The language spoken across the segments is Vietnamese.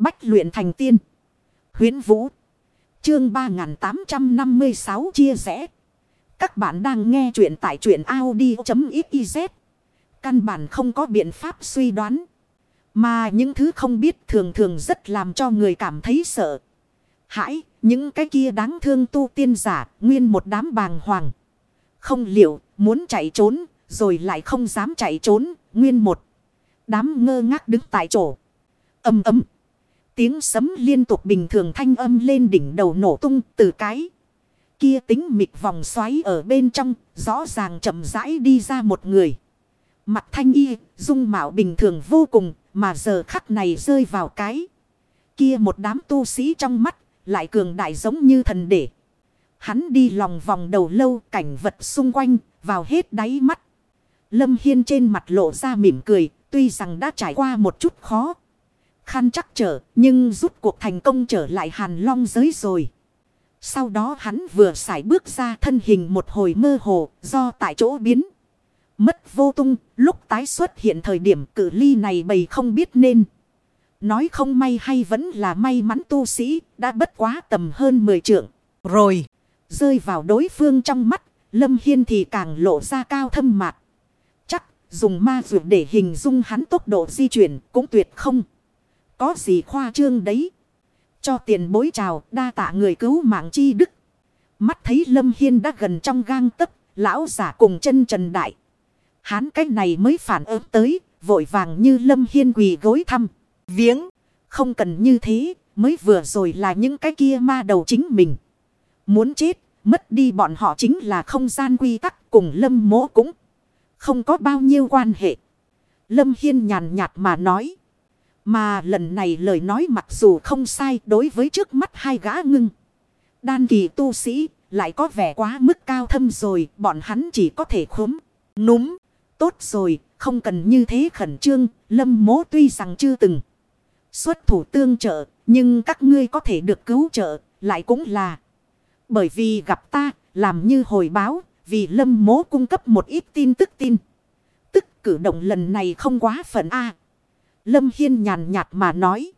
Bách luyện thành tiên. Huyến Vũ. Chương 3856 chia sẻ Các bạn đang nghe truyện tại truyện Audi.xyz. Căn bản không có biện pháp suy đoán. Mà những thứ không biết thường thường rất làm cho người cảm thấy sợ. Hãi, những cái kia đáng thương tu tiên giả, nguyên một đám bàng hoàng. Không liệu, muốn chạy trốn, rồi lại không dám chạy trốn, nguyên một. Đám ngơ ngác đứng tại chỗ. Âm ấm. Tiếng sấm liên tục bình thường thanh âm lên đỉnh đầu nổ tung từ cái. Kia tính mịt vòng xoáy ở bên trong, rõ ràng chậm rãi đi ra một người. Mặt thanh y, dung mạo bình thường vô cùng, mà giờ khắc này rơi vào cái. Kia một đám tu sĩ trong mắt, lại cường đại giống như thần để. Hắn đi lòng vòng đầu lâu cảnh vật xung quanh, vào hết đáy mắt. Lâm Hiên trên mặt lộ ra mỉm cười, tuy rằng đã trải qua một chút khó. Khăn chắc trở, nhưng rút cuộc thành công trở lại hàn long giới rồi. Sau đó hắn vừa xài bước ra thân hình một hồi mơ hồ, do tại chỗ biến. Mất vô tung, lúc tái xuất hiện thời điểm cử ly này bầy không biết nên. Nói không may hay vẫn là may mắn tu sĩ, đã bất quá tầm hơn 10 trượng. Rồi, rơi vào đối phương trong mắt, Lâm Hiên thì càng lộ ra cao thâm mạc. Chắc, dùng ma dược để hình dung hắn tốc độ di chuyển cũng tuyệt không. Có gì khoa trương đấy. Cho tiền bối chào, đa tạ người cứu mạng chi đức. Mắt thấy Lâm Hiên đã gần trong gang tấc, lão giả cùng chân trần đại. Hán cách này mới phản ứng tới, vội vàng như Lâm Hiên quỳ gối thăm. Viếng, không cần như thế, mới vừa rồi là những cái kia ma đầu chính mình. Muốn chết, mất đi bọn họ chính là không gian quy tắc cùng Lâm mỗ cũng không có bao nhiêu quan hệ. Lâm Hiên nhàn nhạt mà nói. Mà lần này lời nói mặc dù không sai đối với trước mắt hai gã ngưng. Đan kỳ tu sĩ lại có vẻ quá mức cao thâm rồi, bọn hắn chỉ có thể khúm. Núm. Tốt rồi, không cần như thế khẩn trương. Lâm mố tuy rằng chưa từng xuất thủ tương trợ. Nhưng các ngươi có thể được cứu trợ lại cũng là. Bởi vì gặp ta, làm như hồi báo. Vì lâm mố cung cấp một ít tin tức tin. Tức cử động lần này không quá phận A. Lâm Hiên nhàn nhạt mà nói.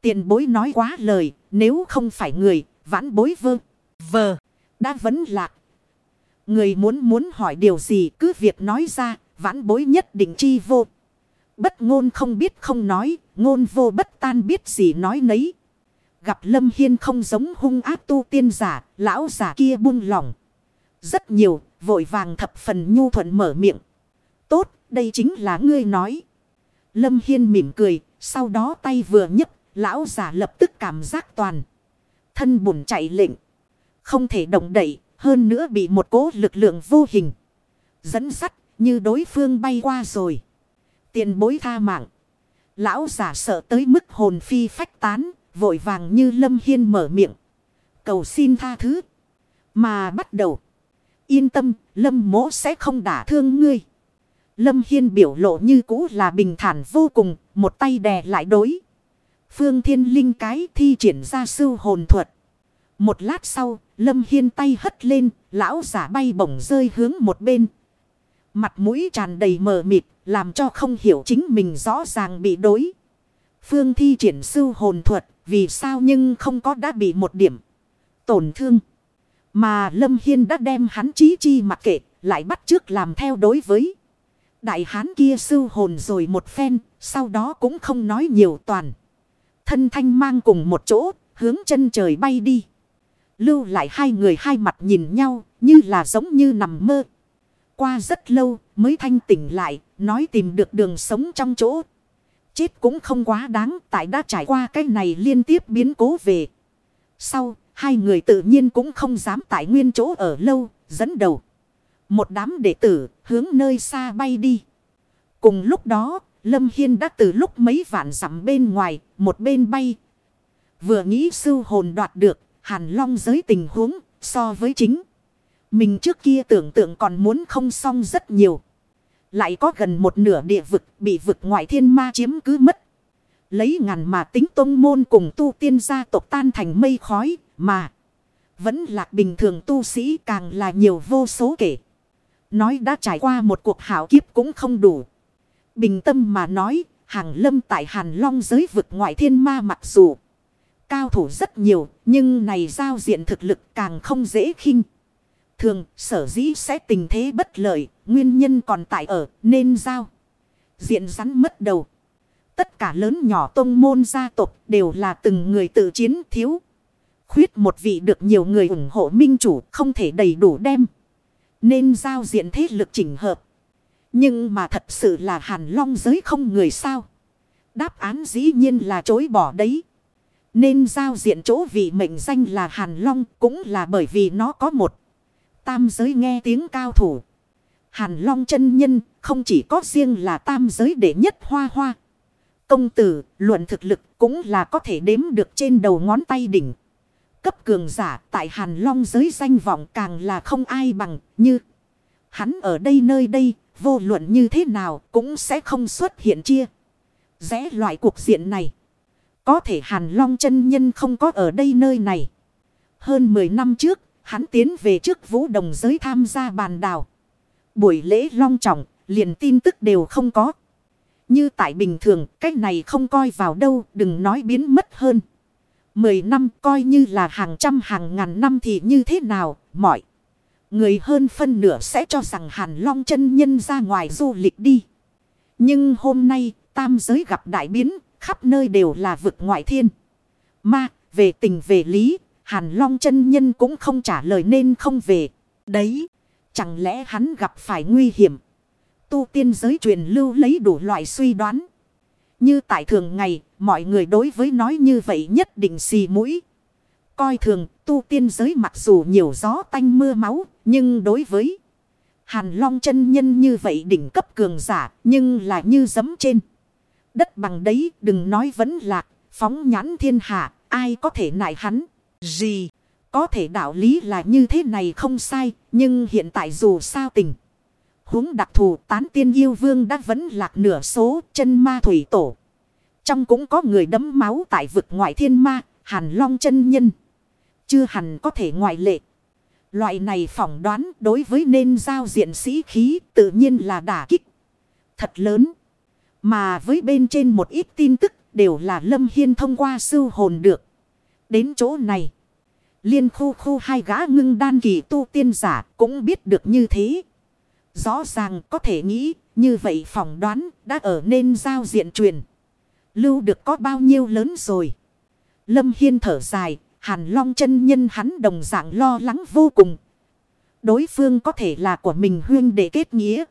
Tiền bối nói quá lời, nếu không phải người, vãn bối vơ. Vờ, đã vấn lạc. Người muốn muốn hỏi điều gì cứ việc nói ra, vãn bối nhất định chi vô. Bất ngôn không biết không nói, ngôn vô bất tan biết gì nói nấy. Gặp Lâm Hiên không giống hung ác tu tiên giả, lão giả kia buông lỏng. Rất nhiều, vội vàng thập phần nhu thuận mở miệng. Tốt, đây chính là ngươi nói. Lâm Hiên mỉm cười, sau đó tay vừa nhấc, lão giả lập tức cảm giác toàn. Thân bùn chạy lệnh. Không thể động đậy, hơn nữa bị một cố lực lượng vô hình. Dẫn sắt như đối phương bay qua rồi. Tiền bối tha mạng. Lão giả sợ tới mức hồn phi phách tán, vội vàng như Lâm Hiên mở miệng. Cầu xin tha thứ. Mà bắt đầu. Yên tâm, Lâm mỗ sẽ không đả thương ngươi. Lâm Hiên biểu lộ như cũ là bình thản vô cùng, một tay đè lại đối. Phương Thiên Linh cái thi triển ra sư hồn thuật. Một lát sau, Lâm Hiên tay hất lên, lão giả bay bổng rơi hướng một bên. Mặt mũi tràn đầy mờ mịt, làm cho không hiểu chính mình rõ ràng bị đối. Phương thi triển sư hồn thuật, vì sao nhưng không có đã bị một điểm tổn thương. Mà Lâm Hiên đã đem hắn chí chi mặc kệ, lại bắt trước làm theo đối với. Đại hán kia sư hồn rồi một phen, sau đó cũng không nói nhiều toàn. Thân thanh mang cùng một chỗ, hướng chân trời bay đi. Lưu lại hai người hai mặt nhìn nhau, như là giống như nằm mơ. Qua rất lâu, mới thanh tỉnh lại, nói tìm được đường sống trong chỗ. Chết cũng không quá đáng, tại đã trải qua cái này liên tiếp biến cố về. Sau, hai người tự nhiên cũng không dám tại nguyên chỗ ở lâu, dẫn đầu. Một đám đệ tử hướng nơi xa bay đi. Cùng lúc đó, Lâm Hiên đã từ lúc mấy vạn dặm bên ngoài, một bên bay. Vừa nghĩ sư hồn đoạt được, hàn long giới tình huống, so với chính. Mình trước kia tưởng tượng còn muốn không xong rất nhiều. Lại có gần một nửa địa vực bị vực ngoại thiên ma chiếm cứ mất. Lấy ngàn mà tính tông môn cùng tu tiên gia tộc tan thành mây khói mà. Vẫn lạc bình thường tu sĩ càng là nhiều vô số kể. Nói đã trải qua một cuộc hảo kiếp cũng không đủ. Bình tâm mà nói, Hàng lâm tại Hàn Long giới vực ngoại thiên ma mặc dù cao thủ rất nhiều, nhưng này giao diện thực lực càng không dễ khinh. Thường, sở dĩ sẽ tình thế bất lợi, nguyên nhân còn tại ở, nên giao. Diện rắn mất đầu. Tất cả lớn nhỏ tông môn gia tộc đều là từng người tự chiến thiếu. Khuyết một vị được nhiều người ủng hộ minh chủ không thể đầy đủ đem. Nên giao diện thế lực chỉnh hợp. Nhưng mà thật sự là hàn long giới không người sao. Đáp án dĩ nhiên là chối bỏ đấy. Nên giao diện chỗ vị mệnh danh là hàn long cũng là bởi vì nó có một. Tam giới nghe tiếng cao thủ. Hàn long chân nhân không chỉ có riêng là tam giới đệ nhất hoa hoa. Công tử, luận thực lực cũng là có thể đếm được trên đầu ngón tay đỉnh. Cấp cường giả tại hàn long giới danh vọng càng là không ai bằng như. Hắn ở đây nơi đây vô luận như thế nào cũng sẽ không xuất hiện chia. Rẽ loại cuộc diện này. Có thể Hàn Long chân nhân không có ở đây nơi này. Hơn 10 năm trước, hắn tiến về trước vũ đồng giới tham gia bàn đào. Buổi lễ long trọng, liền tin tức đều không có. Như tại bình thường, cách này không coi vào đâu, đừng nói biến mất hơn. 10 năm coi như là hàng trăm hàng ngàn năm thì như thế nào, mọi. Người hơn phân nửa sẽ cho rằng Hàn Long chân nhân ra ngoài du lịch đi. Nhưng hôm nay, tam giới gặp đại biến, khắp nơi đều là vực ngoại thiên. Mà, về tình về lý, Hàn Long chân nhân cũng không trả lời nên không về. Đấy, chẳng lẽ hắn gặp phải nguy hiểm. Tu tiên giới truyền lưu lấy đủ loại suy đoán. Như tại thường ngày, mọi người đối với nói như vậy nhất định xì mũi. Coi thường tu tiên giới mặc dù nhiều gió tanh mưa máu, nhưng đối với Hàn Long chân nhân như vậy đỉnh cấp cường giả, nhưng là như giấm trên. Đất bằng đấy đừng nói vẫn lạc, phóng nhãn thiên hạ, ai có thể nại hắn. Gì? Có thể đạo lý là như thế này không sai, nhưng hiện tại dù sao tình. huống đặc thù tán tiên yêu vương đã vẫn lạc nửa số chân ma thủy tổ. Trong cũng có người đấm máu tại vực ngoại thiên ma, hàn long chân nhân. Chưa hẳn có thể ngoại lệ. Loại này phỏng đoán đối với nên giao diện sĩ khí tự nhiên là đả kích. Thật lớn. Mà với bên trên một ít tin tức đều là Lâm Hiên thông qua sư hồn được. Đến chỗ này. Liên khu khu hai gã ngưng đan kỳ tu tiên giả cũng biết được như thế. Rõ ràng có thể nghĩ như vậy phỏng đoán đã ở nên giao diện truyền. Lưu được có bao nhiêu lớn rồi. Lâm Hiên thở dài. Hàn Long chân nhân hắn đồng dạng lo lắng vô cùng. Đối phương có thể là của mình huyên để kết nghĩa.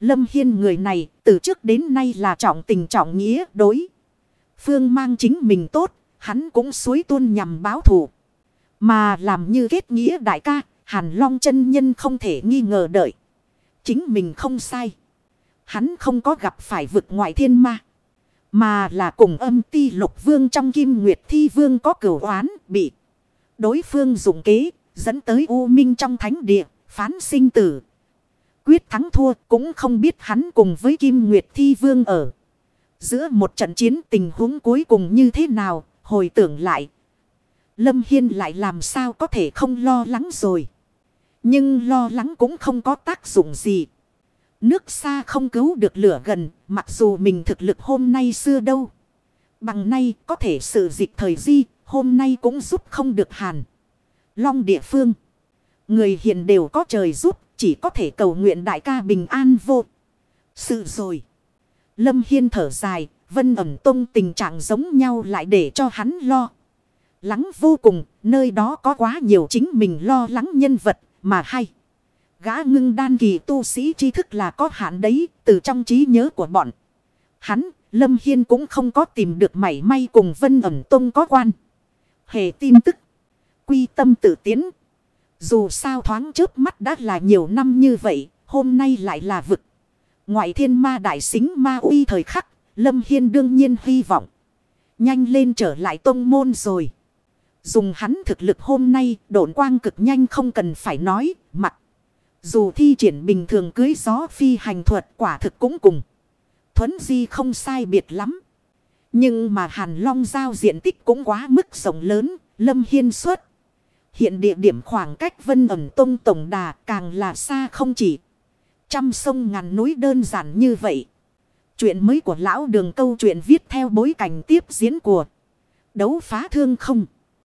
Lâm Hiên người này từ trước đến nay là trọng tình trọng nghĩa đối. Phương mang chính mình tốt, hắn cũng suối tuôn nhằm báo thù. Mà làm như kết nghĩa đại ca, Hàn Long chân nhân không thể nghi ngờ đợi. Chính mình không sai. Hắn không có gặp phải vực ngoại thiên ma. Mà là cùng âm ti lục vương trong kim nguyệt thi vương có cửu oán bị. Đối phương dùng kế, dẫn tới u minh trong thánh địa, phán sinh tử quyết thắng thua cũng không biết hắn cùng với Kim Nguyệt Thi Vương ở. Giữa một trận chiến tình huống cuối cùng như thế nào, hồi tưởng lại. Lâm Hiên lại làm sao có thể không lo lắng rồi. Nhưng lo lắng cũng không có tác dụng gì. Nước xa không cứu được lửa gần, mặc dù mình thực lực hôm nay xưa đâu. Bằng nay có thể sự dịch thời di, hôm nay cũng giúp không được hàn. Long địa phương. Người hiền đều có trời giúp, chỉ có thể cầu nguyện đại ca bình an vô. Sự rồi. Lâm Hiên thở dài. Vân ẩm tông tình trạng giống nhau lại để cho hắn lo. Lắng vô cùng. Nơi đó có quá nhiều chính mình lo lắng nhân vật. Mà hay. Gã ngưng đan kỳ tu sĩ tri thức là có hạn đấy. Từ trong trí nhớ của bọn. Hắn. Lâm Hiên cũng không có tìm được mảy may cùng Vân ẩm tông có quan. Hệ tin tức. Quy tâm tự tiến. Dù sao thoáng trước mắt đã là nhiều năm như vậy, hôm nay lại là vực. Ngoại thiên ma đại xính ma uy thời khắc, Lâm Hiên đương nhiên hy vọng. Nhanh lên trở lại tông môn rồi. Dùng hắn thực lực hôm nay, độn quang cực nhanh không cần phải nói. Dù thi triển bình thường cưới gió phi hành thuật quả thực cũng cùng. Thuấn di không sai biệt lắm. Nhưng mà Hàn Long giao diện tích cũng quá mức rộng lớn, Lâm Hiên xuất. Hiện địa điểm khoảng cách vân ẩm tông tổng đà càng là xa không chỉ. Trăm sông ngàn núi đơn giản như vậy. Chuyện mới của lão đường câu chuyện viết theo bối cảnh tiếp diễn của đấu phá thương không.